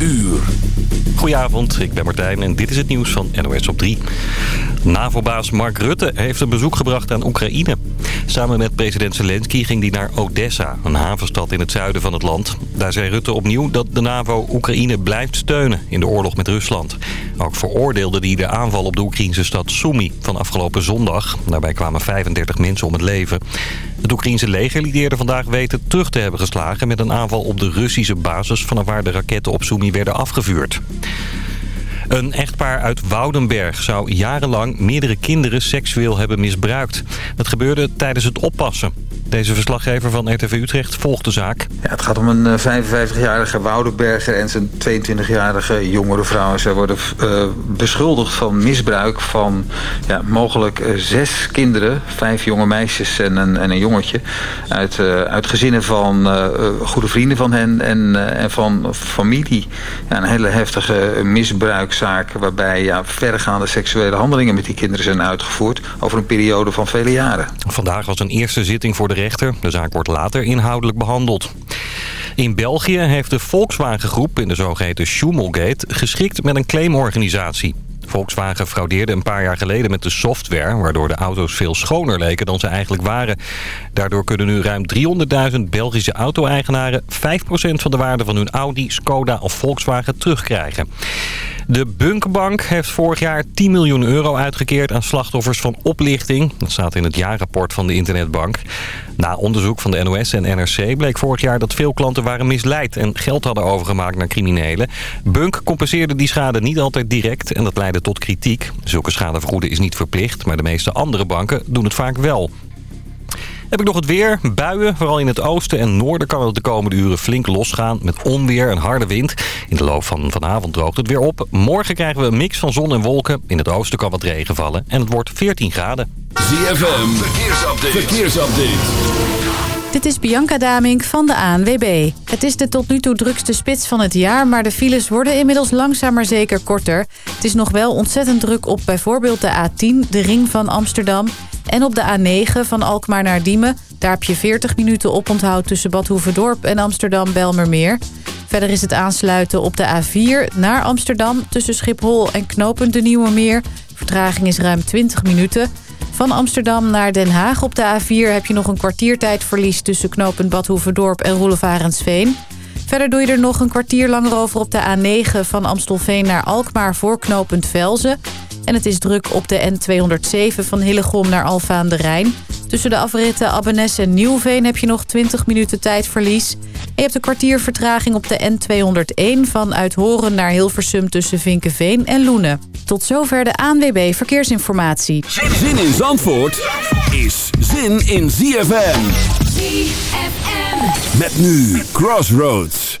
uur. Goedenavond, ik ben Martijn en dit is het nieuws van NOS op 3. NAVO-baas Mark Rutte heeft een bezoek gebracht aan Oekraïne. Samen met president Zelensky ging hij naar Odessa, een havenstad in het zuiden van het land. Daar zei Rutte opnieuw dat de NAVO Oekraïne blijft steunen in de oorlog met Rusland. Ook veroordeelde hij de aanval op de Oekraïnse stad Sumy van afgelopen zondag. Daarbij kwamen 35 mensen om het leven. Het Oekraïense leger liet eerder vandaag weten terug te hebben geslagen... met een aanval op de Russische basis vanaf waar de raketten op Sumy werden afgevuurd. Een echtpaar uit Woudenberg zou jarenlang meerdere kinderen seksueel hebben misbruikt. Dat gebeurde tijdens het oppassen. Deze verslaggever van RTV Utrecht volgt de zaak. Ja, het gaat om een 55-jarige eh, Woudenberger en zijn 22-jarige jongere vrouw. Zij worden uh, beschuldigd van misbruik van ja, mogelijk uh, zes kinderen. Vijf jonge meisjes en een, en een jongetje. Uit, uit gezinnen van goede vrienden van hen en, en van familie. Een hele heftige misbruikzaak waarbij ja, verregaande seksuele handelingen met die kinderen zijn uitgevoerd. Over een periode van vele jaren. Vandaag was een eerste zitting voor de rechter. De zaak wordt later inhoudelijk behandeld. In België heeft de Volkswagen Groep in de zogeheten Schummelgate geschikt met een claimorganisatie. Volkswagen fraudeerde een paar jaar geleden met de software... waardoor de auto's veel schoner leken dan ze eigenlijk waren. Daardoor kunnen nu ruim 300.000 Belgische auto-eigenaren... 5% van de waarde van hun Audi, Skoda of Volkswagen terugkrijgen. De Bunkbank heeft vorig jaar 10 miljoen euro uitgekeerd aan slachtoffers van oplichting. Dat staat in het jaarrapport van de internetbank. Na onderzoek van de NOS en NRC bleek vorig jaar dat veel klanten waren misleid... en geld hadden overgemaakt naar criminelen. Bunk compenseerde die schade niet altijd direct en dat leidde tot kritiek. Zulke schade vergoeden is niet verplicht, maar de meeste andere banken doen het vaak wel. Heb ik nog het weer. Buien, vooral in het oosten en noorden kan het de komende uren flink losgaan. Met onweer en harde wind. In de loop van vanavond droogt het weer op. Morgen krijgen we een mix van zon en wolken. In het oosten kan wat regen vallen. En het wordt 14 graden. ZFM, verkeersupdate. verkeersupdate. Dit is Bianca Damink van de ANWB. Het is de tot nu toe drukste spits van het jaar... maar de files worden inmiddels langzaam maar zeker korter. Het is nog wel ontzettend druk op bijvoorbeeld de A10, de ring van Amsterdam... En op de A9 van Alkmaar naar Diemen. Daar heb je 40 minuten oponthoud tussen Bad en Amsterdam-Belmermeer. Verder is het aansluiten op de A4 naar Amsterdam... tussen Schiphol en Knopend de Nieuwe Meer. Vertraging is ruim 20 minuten. Van Amsterdam naar Den Haag op de A4 heb je nog een kwartiertijdverlies... tussen Knopend Bad Hoeverdorp en Roelevarensveen. Verder doe je er nog een kwartier langer over op de A9 van Amstelveen naar Alkmaar voor Knopend Velzen... En het is druk op de N207 van Hillegom naar Alfa aan de Rijn. Tussen de afritten Abbenes en Nieuwveen heb je nog 20 minuten tijdverlies. En je hebt een kwartier vertraging op de N201 van Uithoren naar Hilversum tussen Vinkenveen en Loenen. Tot zover de ANWB Verkeersinformatie. Zin in Zandvoort is zin in ZFM. ZFM. Met nu Crossroads.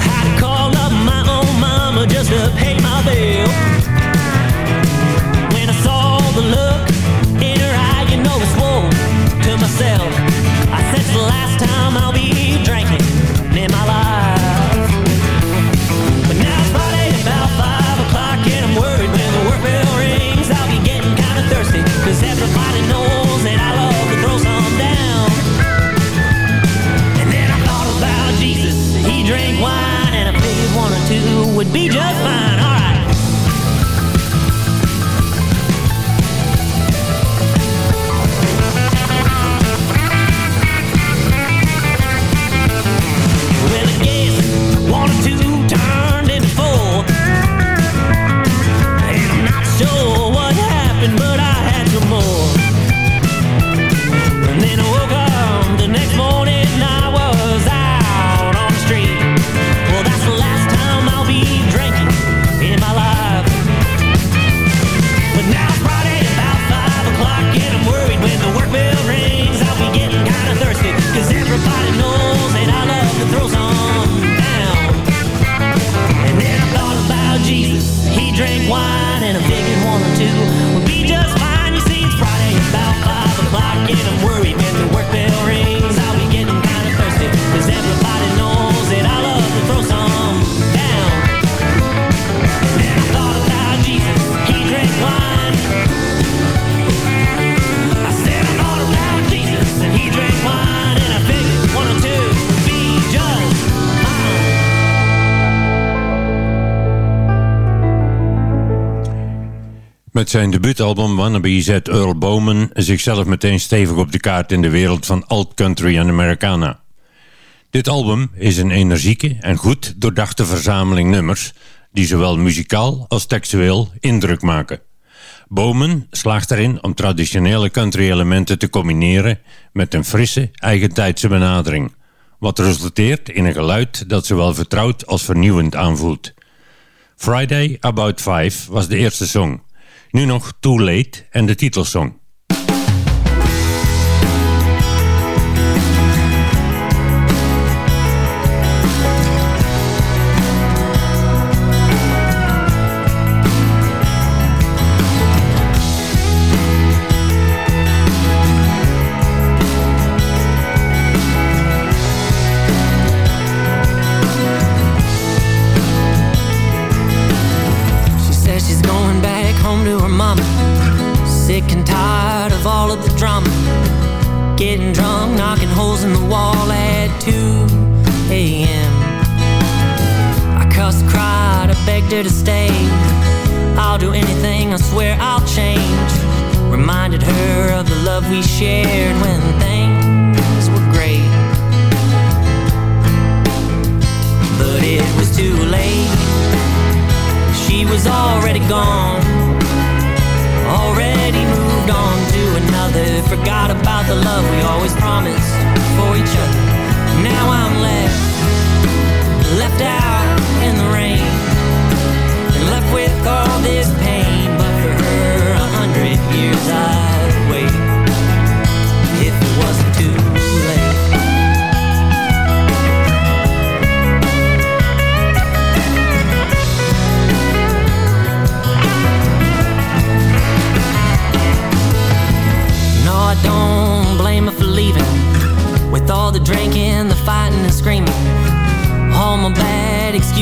had to call up my own mama just to pay my bill. Met zijn debuutalbum Wannabe zet Earl Bowman zichzelf meteen stevig op de kaart in de wereld van alt-country en Americana. Dit album is een energieke en goed doordachte verzameling nummers die zowel muzikaal als textueel indruk maken. Bowman slaagt erin om traditionele country-elementen te combineren met een frisse, eigentijdse benadering, wat resulteert in een geluid dat zowel vertrouwd als vernieuwend aanvoelt. Friday About Five was de eerste song. Nu nog Too Late en de titelsong.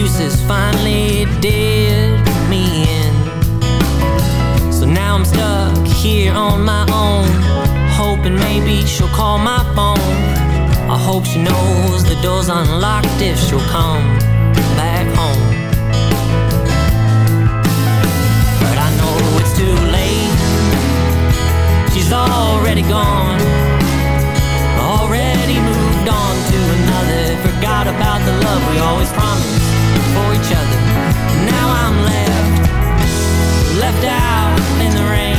Excuses finally did me in. So now I'm stuck here on my own, hoping maybe she'll call my phone. I hope she knows the door's unlocked if she'll come back home. But I know it's too late. She's already gone, already moved on to another. Forgot about the love we always promised for each other. Now I'm left left out in the rain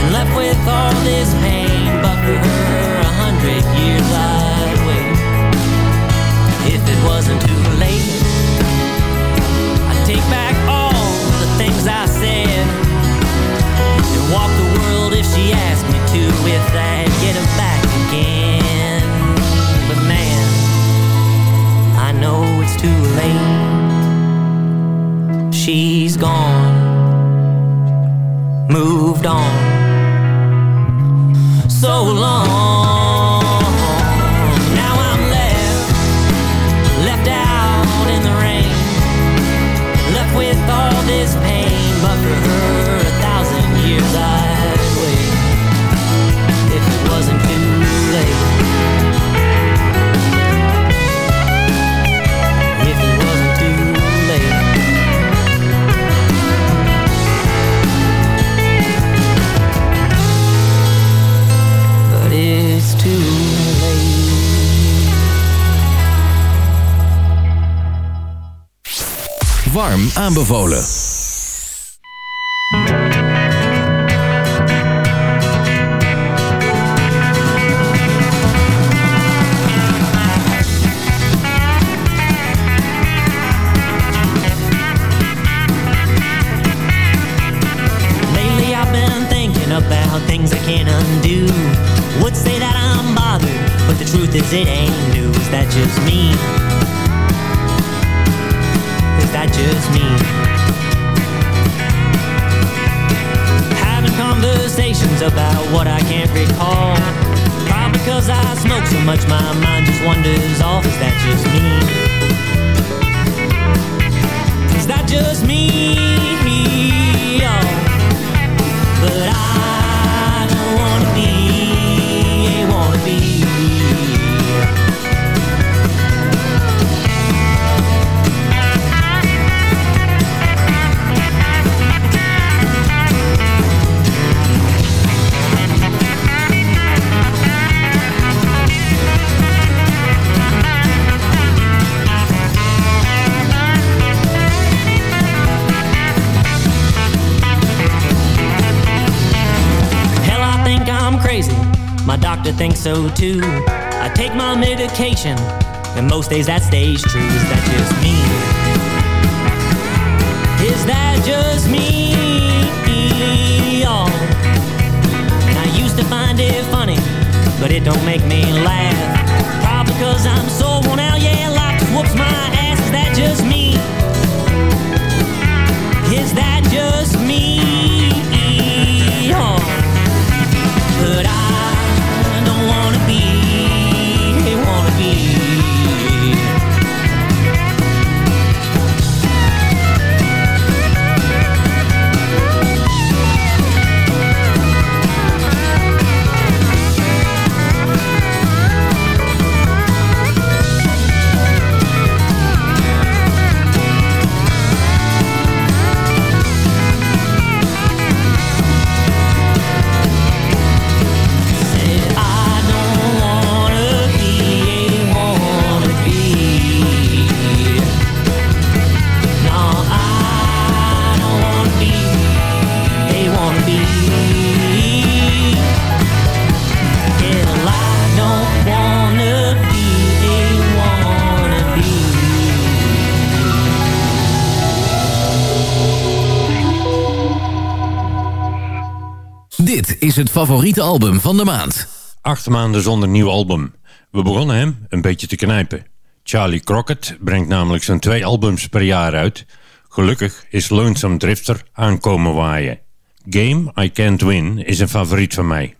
and left with all this pain. But for her, a hundred years I'd wait if it wasn't too late. I'd take back all the things I said and walk the world if she asked me to. If I'd get her back too late. She's gone moved on so long. Warm aanbevolen. So too. I take my medication, and most days that stays true. Is het favoriete album van de maand. Acht maanden zonder nieuw album. We begonnen hem een beetje te knijpen. Charlie Crockett brengt namelijk zo'n twee albums per jaar uit. Gelukkig is Lonesome Drifter aankomen waaien. Game I Can't Win is een favoriet van mij.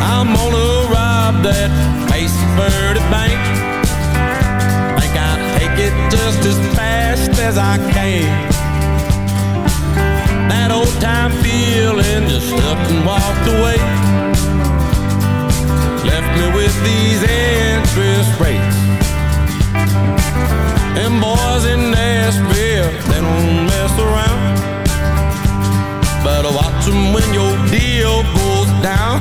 I'm gonna rob that Ace Verde Bank. As I can. That old time feeling just up and walked away. Left me with these interest rates. Them boys in Nashville, they don't mess around. Better watch 'em when your deal goes down.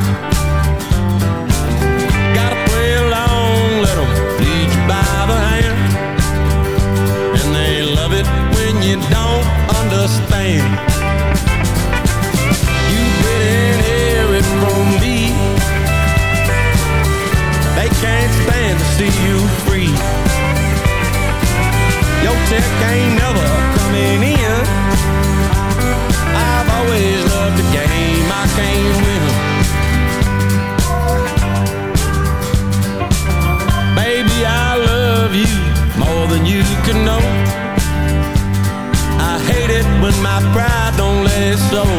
Never coming in. I've always loved the game I can't win. Baby, I love you more than you can know. I hate it when my pride don't let it show.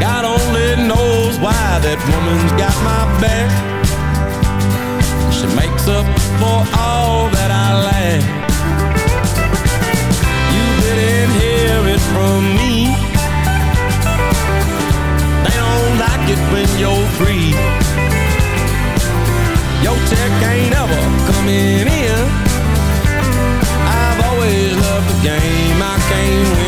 God only knows why that woman's got my back. For all that I lack. You didn't hear it from me. They don't like it when you're free. Your check ain't ever coming in. I've always loved the game I can't win.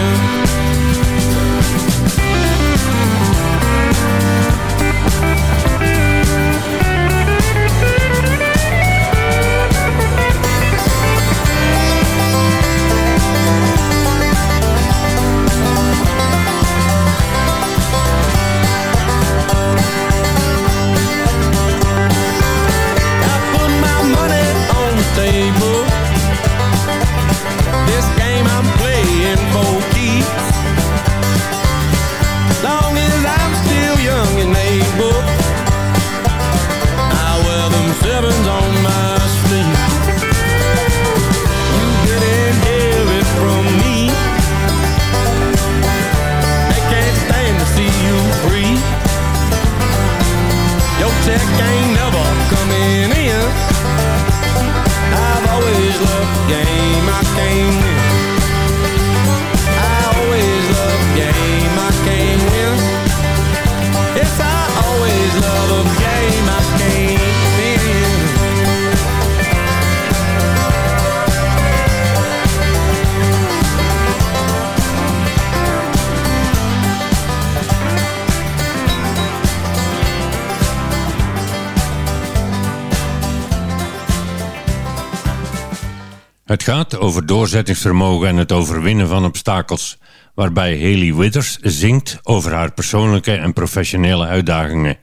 gaat over doorzettingsvermogen en het overwinnen van obstakels, waarbij Haley Withers zingt over haar persoonlijke en professionele uitdagingen.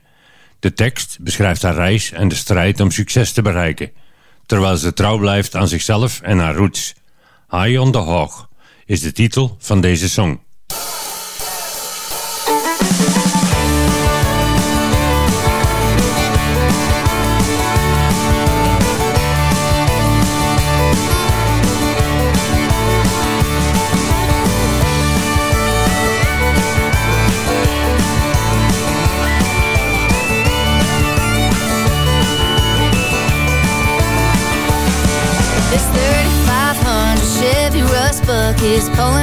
De tekst beschrijft haar reis en de strijd om succes te bereiken, terwijl ze trouw blijft aan zichzelf en haar roots. High on the Hog is de titel van deze song. is pulling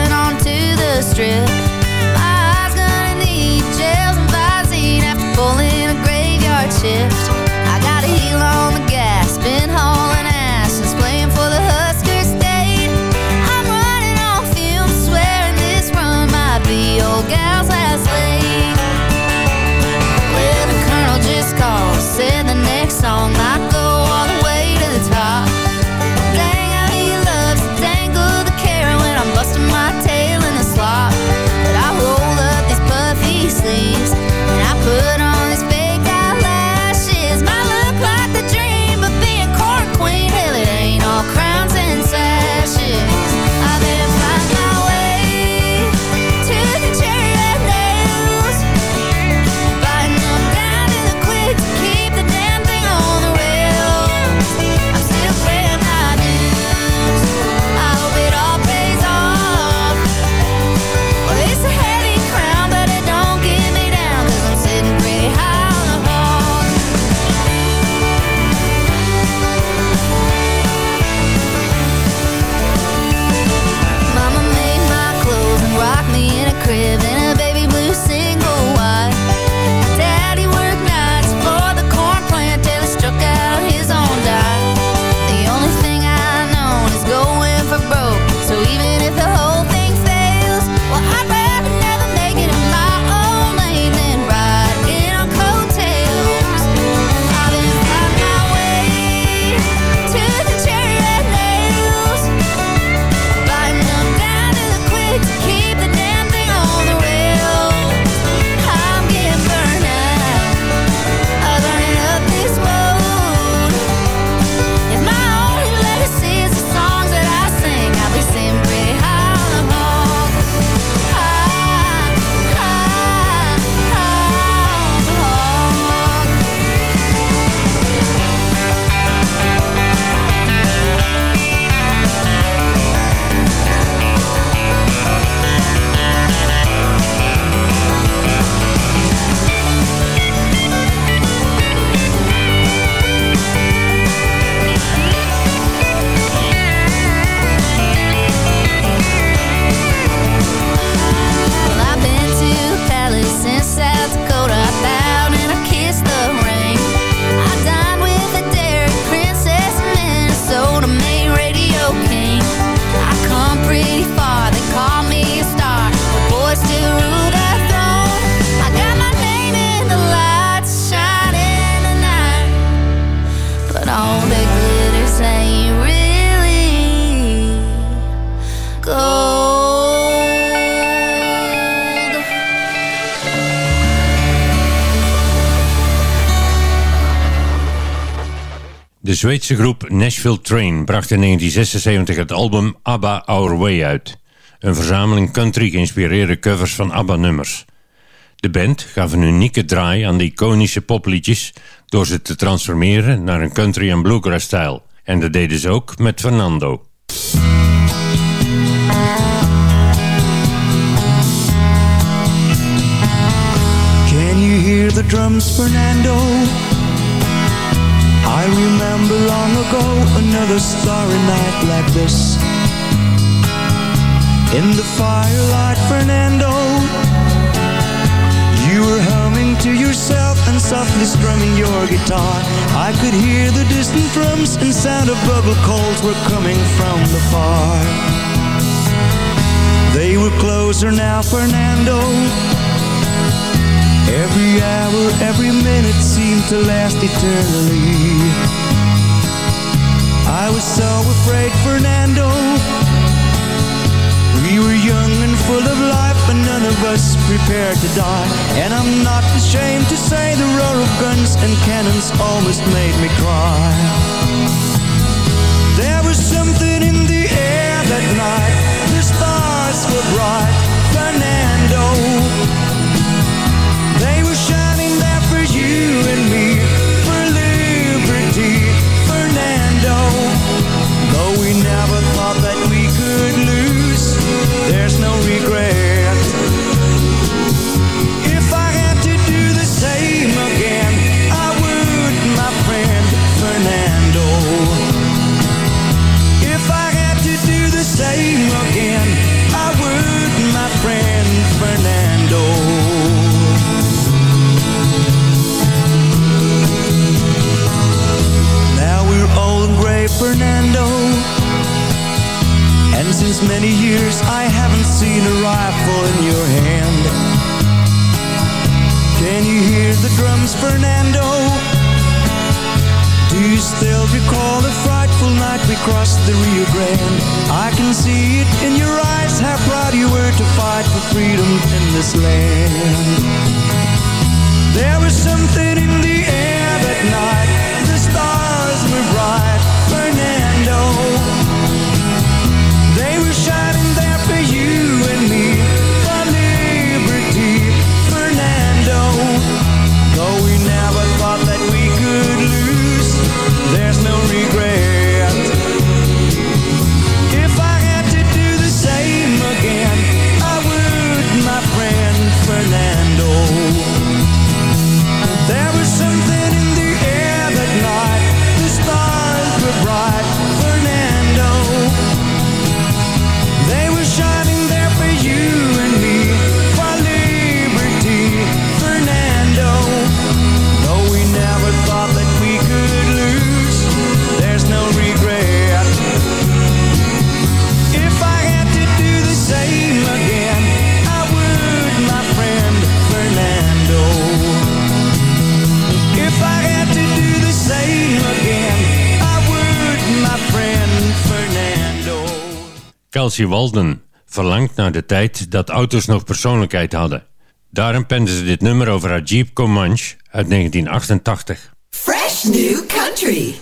Zweedse groep Nashville Train bracht in 1976 het album ABBA Our Way uit. Een verzameling country geïnspireerde covers van ABBA-nummers. De band gaf een unieke draai aan de iconische popliedjes door ze te transformeren naar een country- en bluegrass-stijl. En dat deden ze ook met Fernando. Can you hear the drums, Fernando? I remember long ago another starry night like this. In the firelight, Fernando You were humming to yourself and softly strumming your guitar. I could hear the distant drums and sound of bubble calls were coming from the far They were closer now, Fernando. Every hour, every minute seemed to last eternally. I was so afraid, Fernando. We were young and full of life But none of us prepared to die. And I'm not ashamed to say The roar of guns and cannons almost made me cry. There was something in the air that night. The stars were bright. Fernando. If I had to do the same again, I would, my friend Fernando. If I had to do the same again, I would, my friend Fernando. Now we're old gray, Fernando. Since many years I haven't seen a rifle in your hand. Can you hear the drums, Fernando? Do you still recall the frightful night we crossed the Rio Grande? I can see it in your eyes how proud you were to fight for freedom in this land. There was something in the air that night. Walden verlangt naar de tijd dat auto's nog persoonlijkheid hadden. Daarom pende ze dit nummer over haar Jeep Comanche uit 1988. Fresh New Country.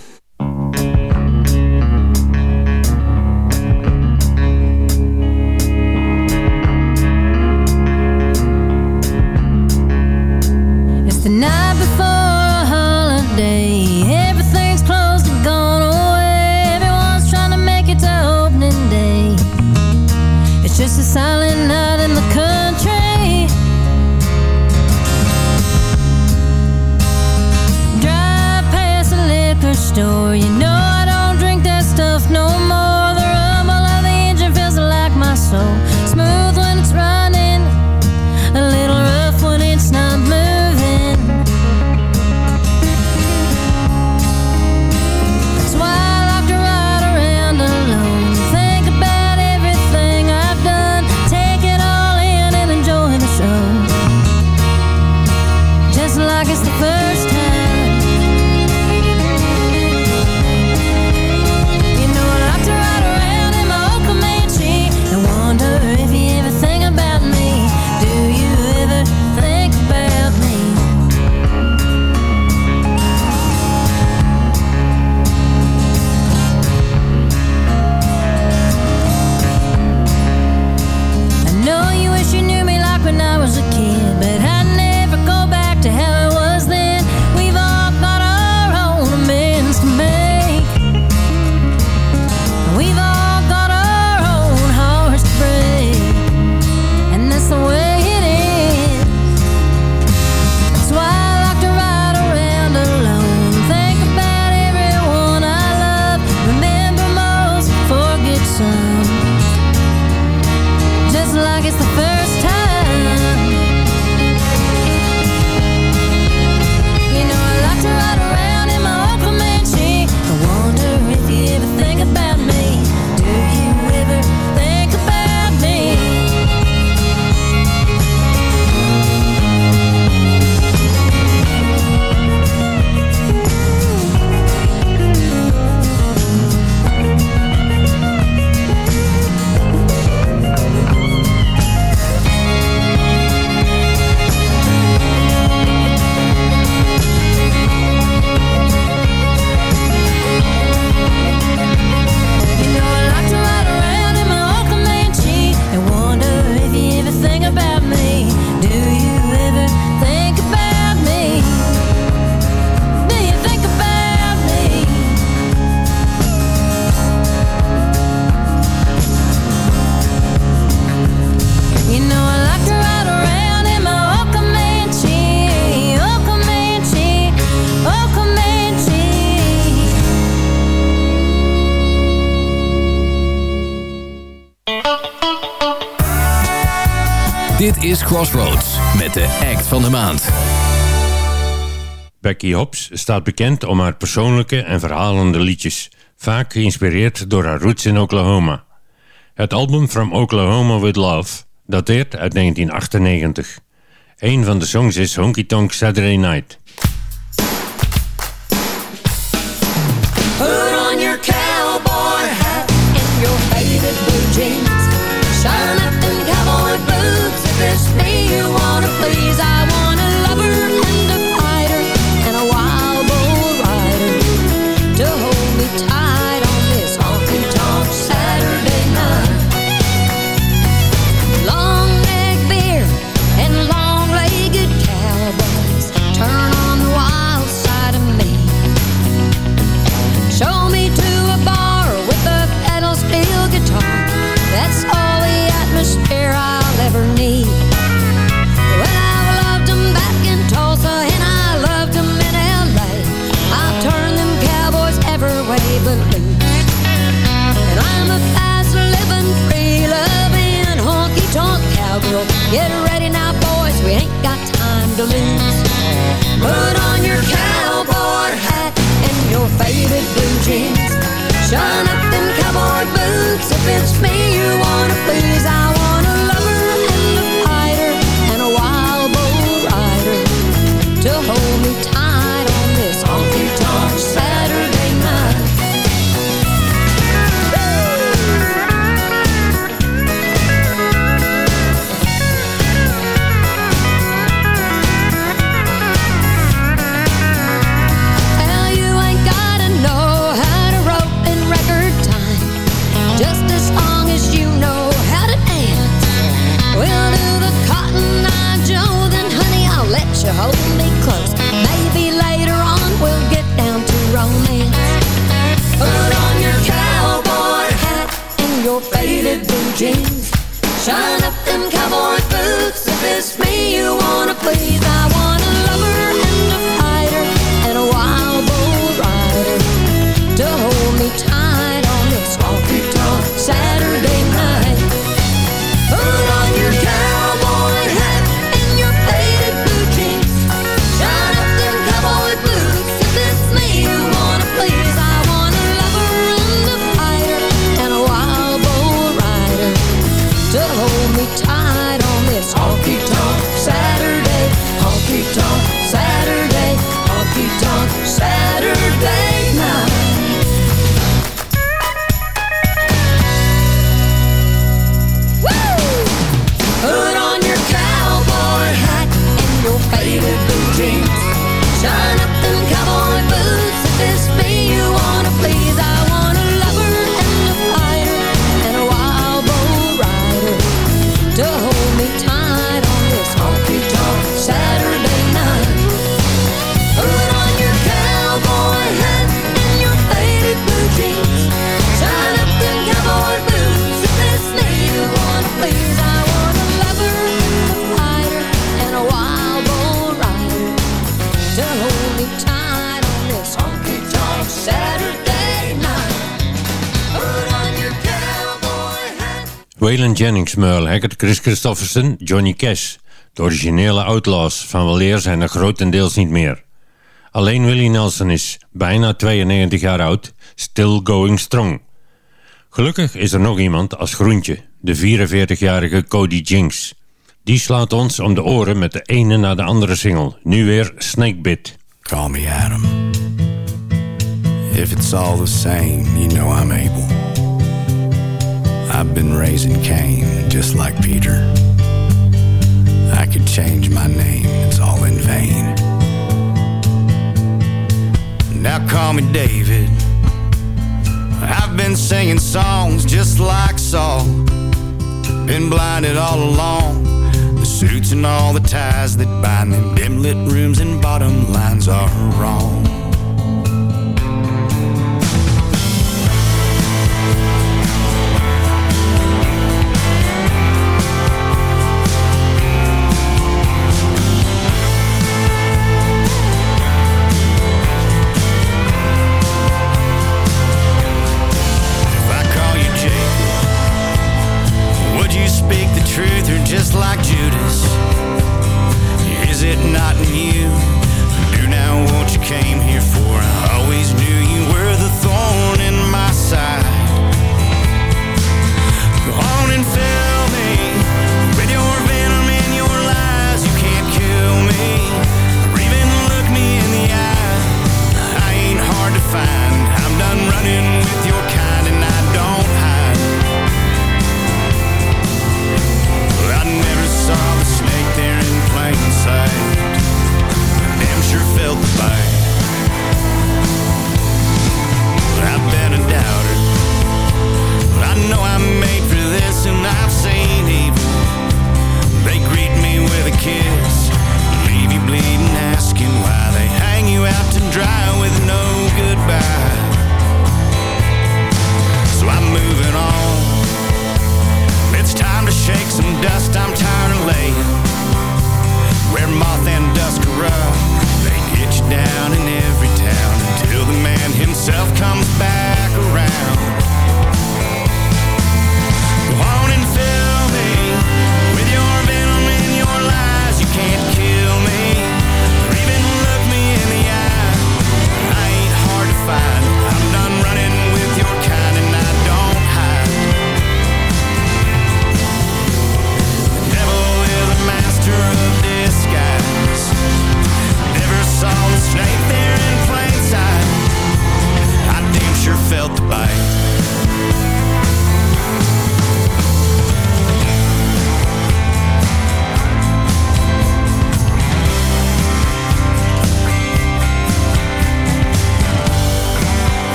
Crossroads met de act van de maand. Becky Hobbs staat bekend om haar persoonlijke en verhalende liedjes, vaak geïnspireerd door haar roots in Oklahoma. Het album From Oklahoma With Love dateert uit 1998. Een van de songs is Honky Tonk Saturday Night. Put on your cowboy hat and your faded blue jeans. Shine up them cowboy boots if it's me you wanna please. I Get ready now, boys, we ain't got time to lose. Put on your cowboy hat and your faded blue jeans. Shine up them cowboy boots Waylon Jennings, Merle Haggard, Chris Christofferson, Johnny Cash. De originele Outlaws van weleer zijn er grotendeels niet meer. Alleen Willie Nelson is, bijna 92 jaar oud, still going strong. Gelukkig is er nog iemand als groentje, de 44-jarige Cody Jinks. Die slaat ons om de oren met de ene na de andere single. Nu weer Snakebit. Call me Adam. If it's all the same, you know I'm able. I've been raising Cain just like Peter. I could change my name, it's all in vain. Now call me David. I've been singing songs just like Saul. Been blinded all along. The suits and all the ties that bind them dim lit rooms and bottom lines are wrong.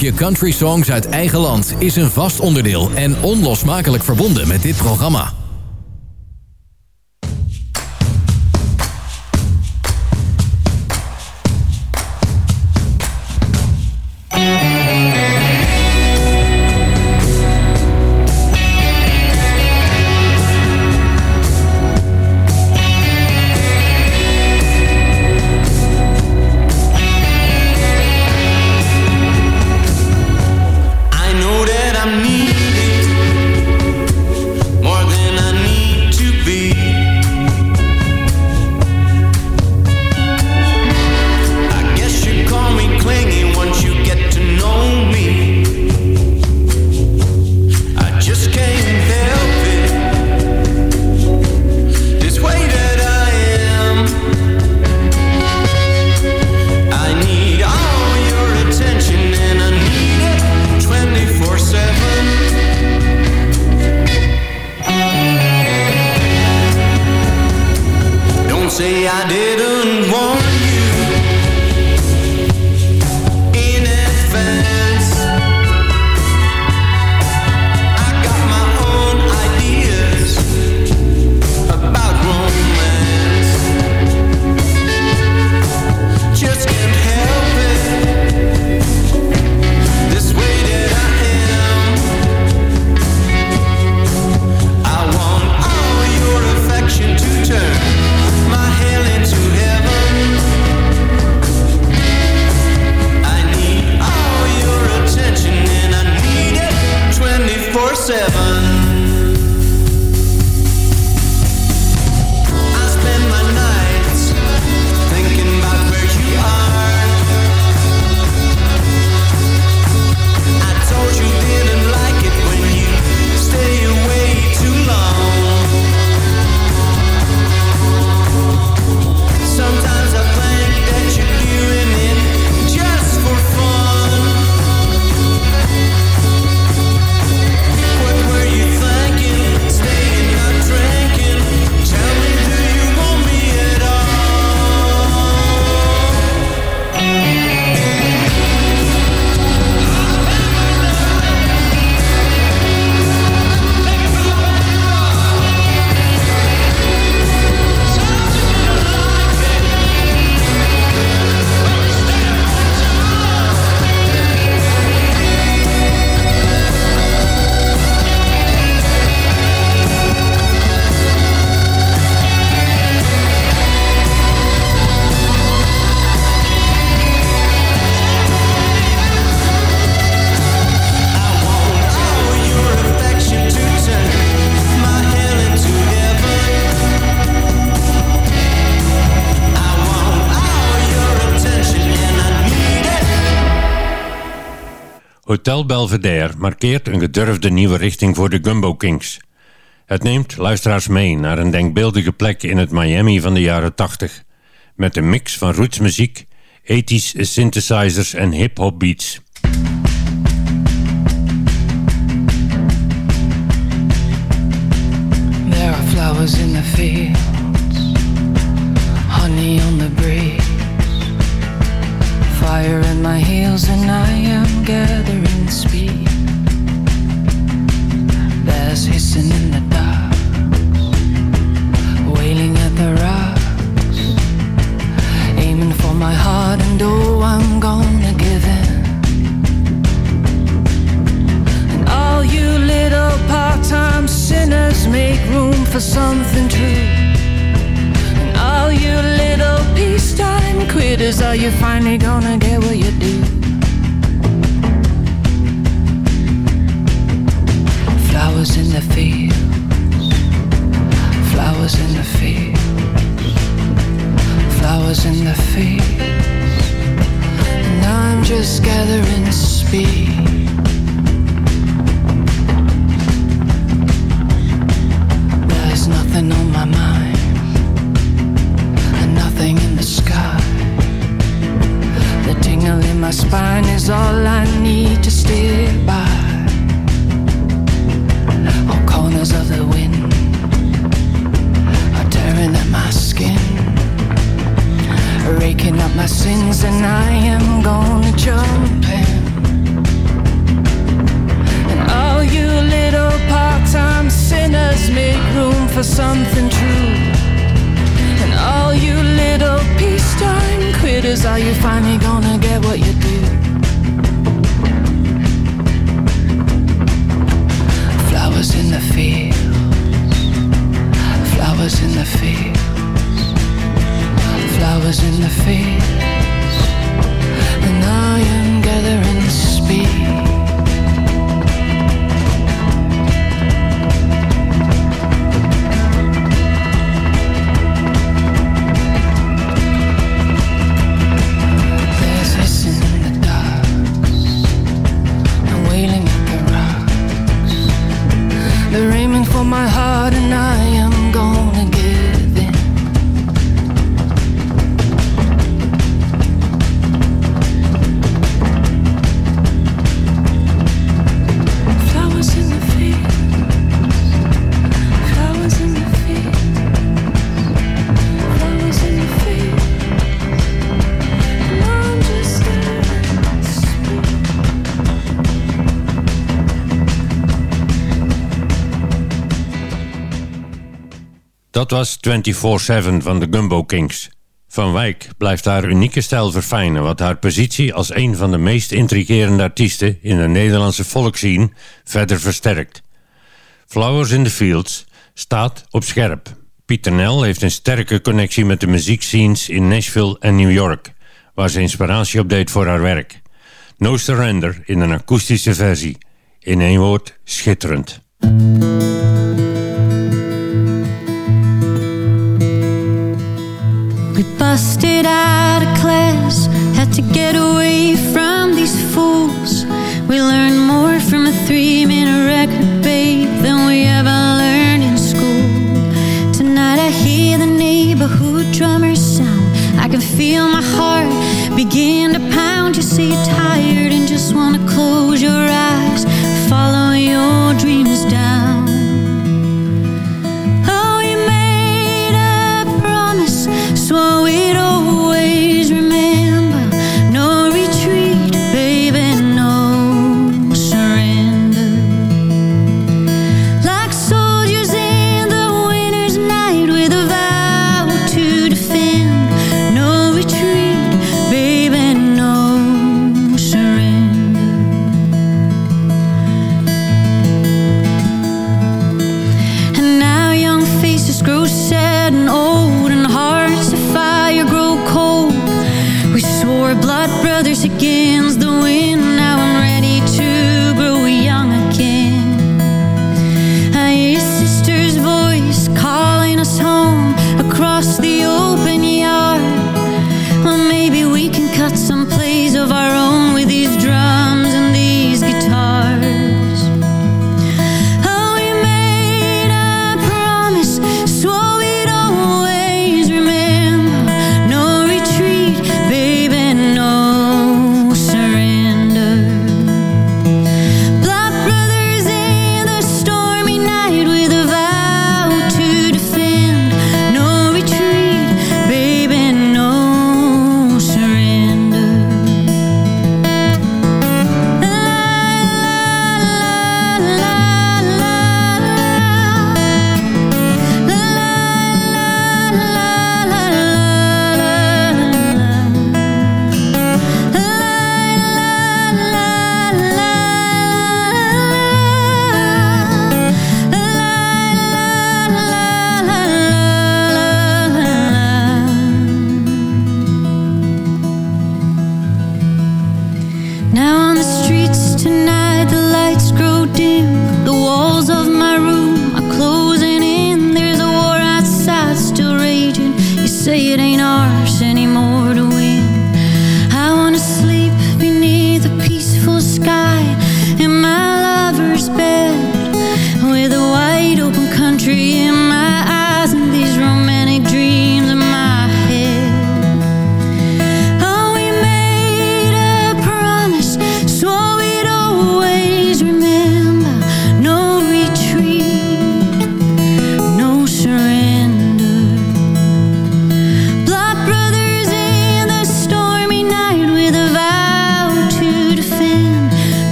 Blokje country songs uit eigen land is een vast onderdeel en onlosmakelijk verbonden met dit programma. Hotel Belvedere markeert een gedurfde nieuwe richting voor de Gumbo Kings. Het neemt luisteraars mee naar een denkbeeldige plek in het Miami van de jaren 80. Met een mix van rootsmuziek, ethisch synthesizers en hip-hop beats. There are flowers in the fields, honey on the breeze, fire in my heels, and I am gathering Bears in the dark, wailing at the rocks, aiming for my heart, and oh, I'm gonna give in. And all you little part-time sinners make room for something true. And all you little peacetime quitters, are you finally gonna get what you do? Flowers in the fields, flowers in the fields, flowers in the fields. And I'm just gathering speed. Dat was 24-7 van de Gumbo Kings. Van Wijk blijft haar unieke stijl verfijnen... wat haar positie als een van de meest intrigerende artiesten... in de Nederlandse volkszien verder versterkt. Flowers in the Fields staat op scherp. Pieter Nel heeft een sterke connectie met de muziekscenes in Nashville en New York... waar ze inspiratie op deed voor haar werk. No Surrender in een akoestische versie. In één woord, schitterend. We busted out of class, had to get away from these fools. We learned more from a three minute record, babe, than we ever learned in school. Tonight I hear the neighborhood drummers sound. I can feel my heart begin to pound. You say you're tired and just wanna close your eyes, follow your dreams down.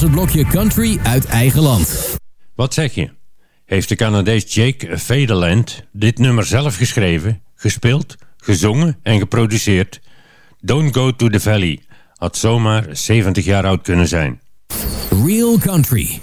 Was het blokje country uit eigen land. Wat zeg je? Heeft de Canadees Jake Federland dit nummer zelf geschreven, gespeeld, gezongen en geproduceerd? Don't Go to the Valley had zomaar 70 jaar oud kunnen zijn. Real country.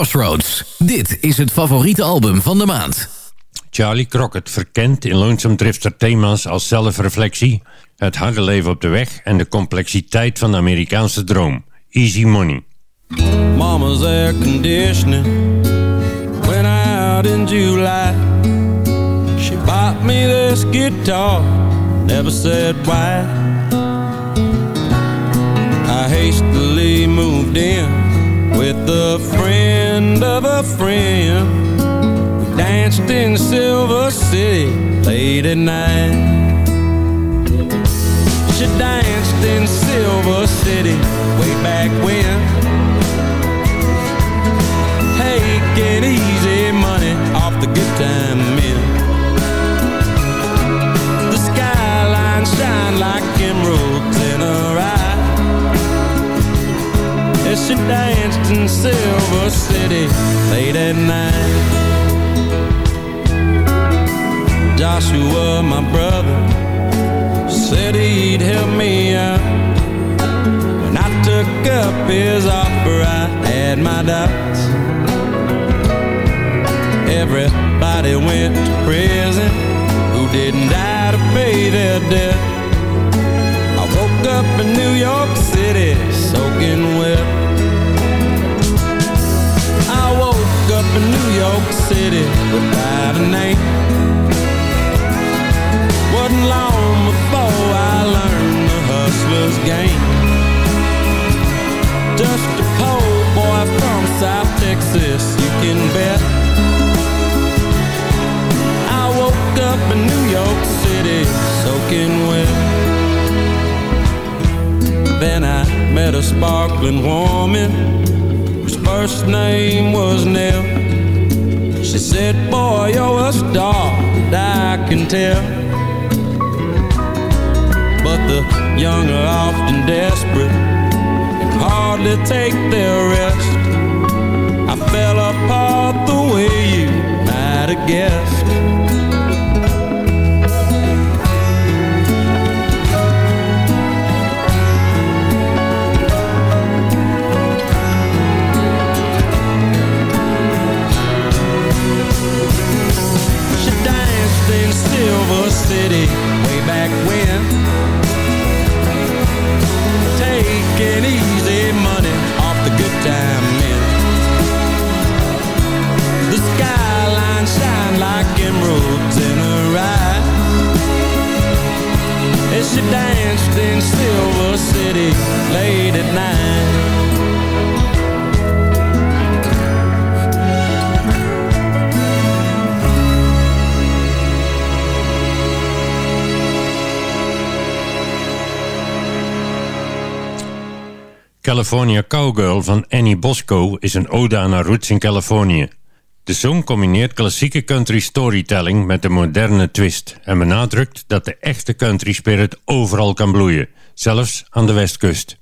Crossroads. Dit is het favoriete album van de maand. Charlie Crockett verkent in Lonesome Drifter thema's als zelfreflectie, het harde leven op de weg en de complexiteit van de Amerikaanse droom. Easy money. Mama's air conditioning went out in July. She bought me this guitar, never said why. I hastily moved in with a friend of a friend. We danced in Silver City late at night. She danced in Silver City way back when. Taking easy money off the good time men. The skyline shine like emeralds in her eye. As she danced in Silver City late at night. Joshua, my brother, said he'd help me out. When I took up his offer, I had my doubts. Everybody went to prison. Who didn't die to pay their debt? I woke up in New York City soaking wet. in New York City without a name. Wasn't long before I learned the hustler's game. Just a poor boy from South Texas, you can bet. I woke up in New York City soaking wet. Then I met a sparkling woman first name was Nell. She said, boy, you're a star that I can tell. But the young are often desperate And hardly take their rest. I fell apart the way you might have guessed. she danced in Silver City late at night. California Cowgirl van Annie Bosco is een ode aan haar roots in Californië. De song combineert klassieke country storytelling met een moderne twist en benadrukt dat de echte country spirit overal kan bloeien, zelfs aan de westkust.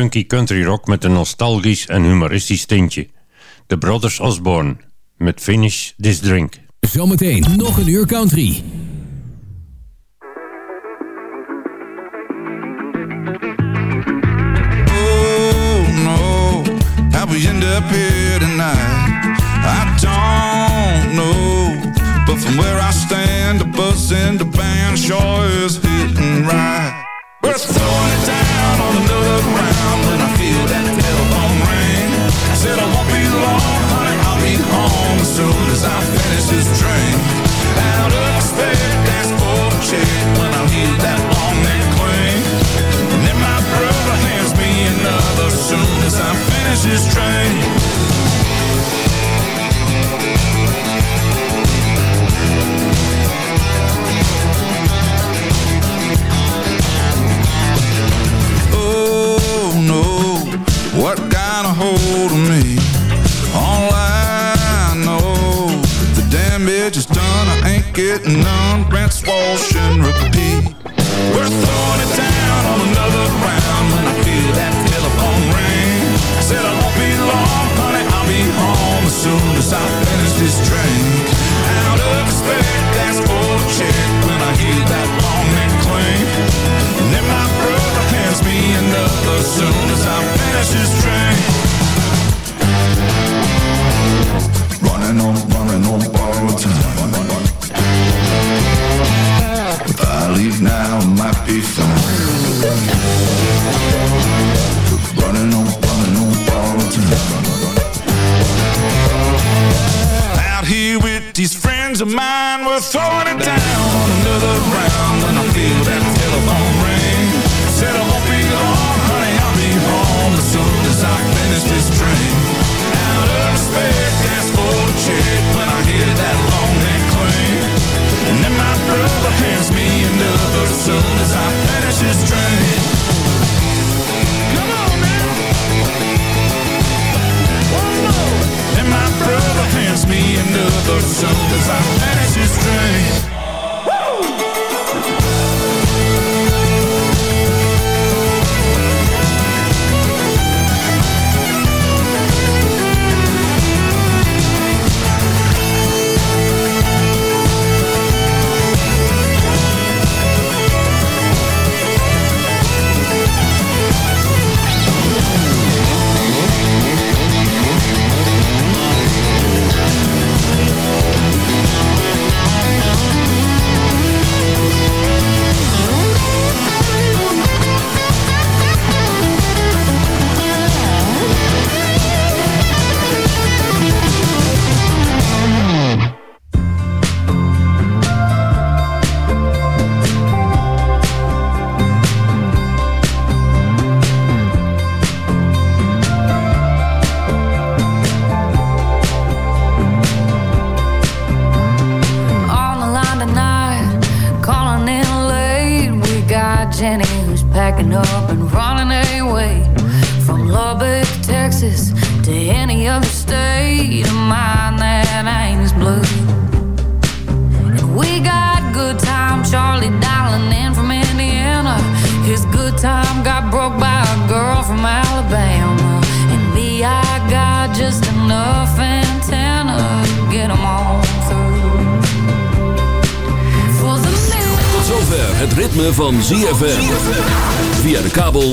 Funky country rock met een nostalgisch en humoristisch tintje. The Brothers Osborne met Finish This Drink. Zometeen nog een uur country. Oh no, how we end up here tonight? I don't know, but from where I stand, the bus and the band sure is hitting right. We're throwing it down as I finish this drink. Out of for a chick when I hear that long neck cling. And then my brother hands me another soon as I finish this drink. Getting none. Rinse, wash, and repeat. We're throwing it down on another round when I feel that telephone ring. I said I won't be long, honey. I'll be home as soon as I finish this drink. Out of respect, that's for a chick when I hear that long neck cling. And then my brother hands me another soon as I finish this drink. We're throwing it down another round when I feel that telephone ring. Said I won't be long, honey, I'll be home as soon as I finish this drink. Out of respect, that's for a chick when I hear that long neck cling. And then my brother hands me another as soon as I finish this drink.